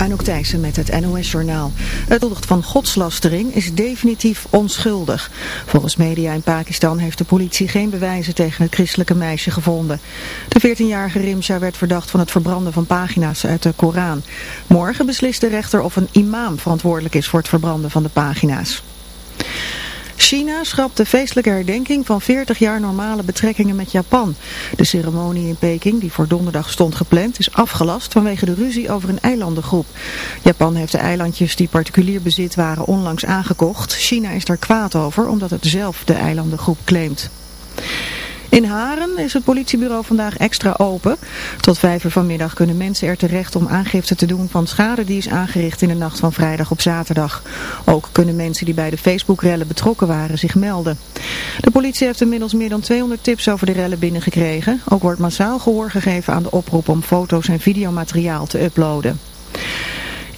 Anouk Thijssen met het NOS-journaal. Het toezicht van godslastering is definitief onschuldig. Volgens media in Pakistan heeft de politie geen bewijzen tegen het christelijke meisje gevonden. De 14-jarige Rimsha werd verdacht van het verbranden van pagina's uit de Koran. Morgen beslist de rechter of een imam verantwoordelijk is voor het verbranden van de pagina's. China schrapt de feestelijke herdenking van 40 jaar normale betrekkingen met Japan. De ceremonie in Peking, die voor donderdag stond gepland, is afgelast vanwege de ruzie over een eilandengroep. Japan heeft de eilandjes die particulier bezit waren onlangs aangekocht. China is daar kwaad over omdat het zelf de eilandengroep claimt. In Haren is het politiebureau vandaag extra open. Tot vijf uur vanmiddag kunnen mensen er terecht om aangifte te doen van schade die is aangericht in de nacht van vrijdag op zaterdag. Ook kunnen mensen die bij de Facebook-rellen betrokken waren zich melden. De politie heeft inmiddels meer dan 200 tips over de rellen binnengekregen. Ook wordt massaal gehoor gegeven aan de oproep om foto's en videomateriaal te uploaden.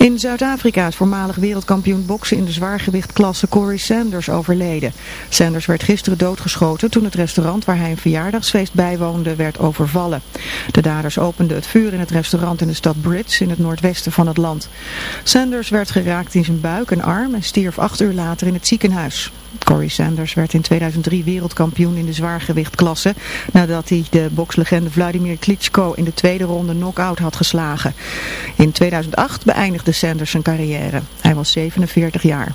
In Zuid-Afrika is voormalig wereldkampioen boksen in de zwaargewichtklasse Corey Sanders overleden. Sanders werd gisteren doodgeschoten toen het restaurant waar hij een verjaardagsfeest bijwoonde werd overvallen. De daders openden het vuur in het restaurant in de stad Brits in het noordwesten van het land. Sanders werd geraakt in zijn buik en arm en stierf acht uur later in het ziekenhuis. Corey Sanders werd in 2003 wereldkampioen in de zwaargewichtklasse nadat hij de bokslegende Vladimir Klitschko in de tweede ronde knock-out had geslagen. In 2008 beëindigde Sanders zijn carrière. Hij was 47 jaar.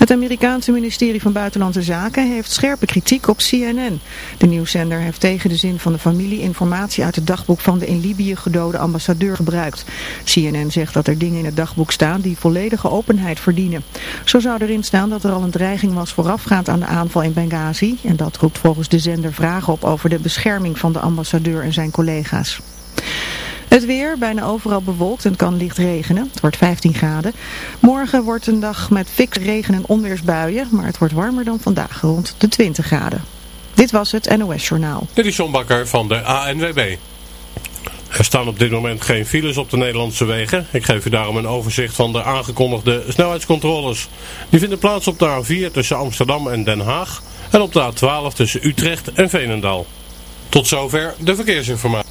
Het Amerikaanse ministerie van Buitenlandse Zaken heeft scherpe kritiek op CNN. De nieuwszender heeft tegen de zin van de familie informatie uit het dagboek van de in Libië gedode ambassadeur gebruikt. CNN zegt dat er dingen in het dagboek staan die volledige openheid verdienen. Zo zou erin staan dat er al een dreiging was voorafgaand aan de aanval in Benghazi. En dat roept volgens de zender vragen op over de bescherming van de ambassadeur en zijn collega's. Het weer, bijna overal bewolkt en kan licht regenen. Het wordt 15 graden. Morgen wordt een dag met fix regen- en onweersbuien, maar het wordt warmer dan vandaag, rond de 20 graden. Dit was het NOS Journaal. Dit is John Bakker van de ANWB. Er staan op dit moment geen files op de Nederlandse wegen. Ik geef u daarom een overzicht van de aangekondigde snelheidscontroles. Die vinden plaats op de A4 tussen Amsterdam en Den Haag en op de A12 tussen Utrecht en Veenendaal. Tot zover de verkeersinformatie.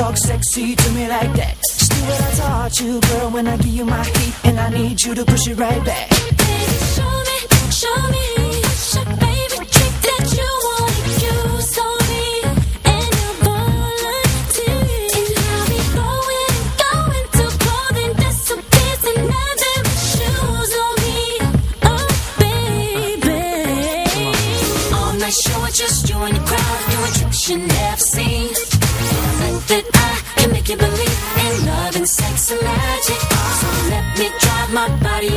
Talk sexy to me like that. Just do what I taught you, girl, when I give you my heat. And I need you to push it right back. Baby, show me, show me.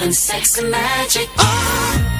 Love and sex and magic. Get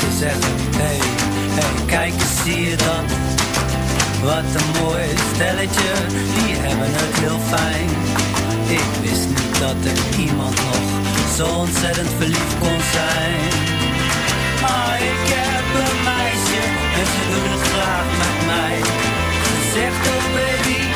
Ze zeggen, hey, hey, kijk eens, zie je dat? Wat een mooi stelletje, die hebben het heel fijn. Ik wist niet dat er iemand nog zo ontzettend verliefd kon zijn. Maar ik heb een meisje en ze doet het graag met mij. Ze zegt, oh baby,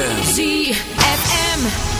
ZFM.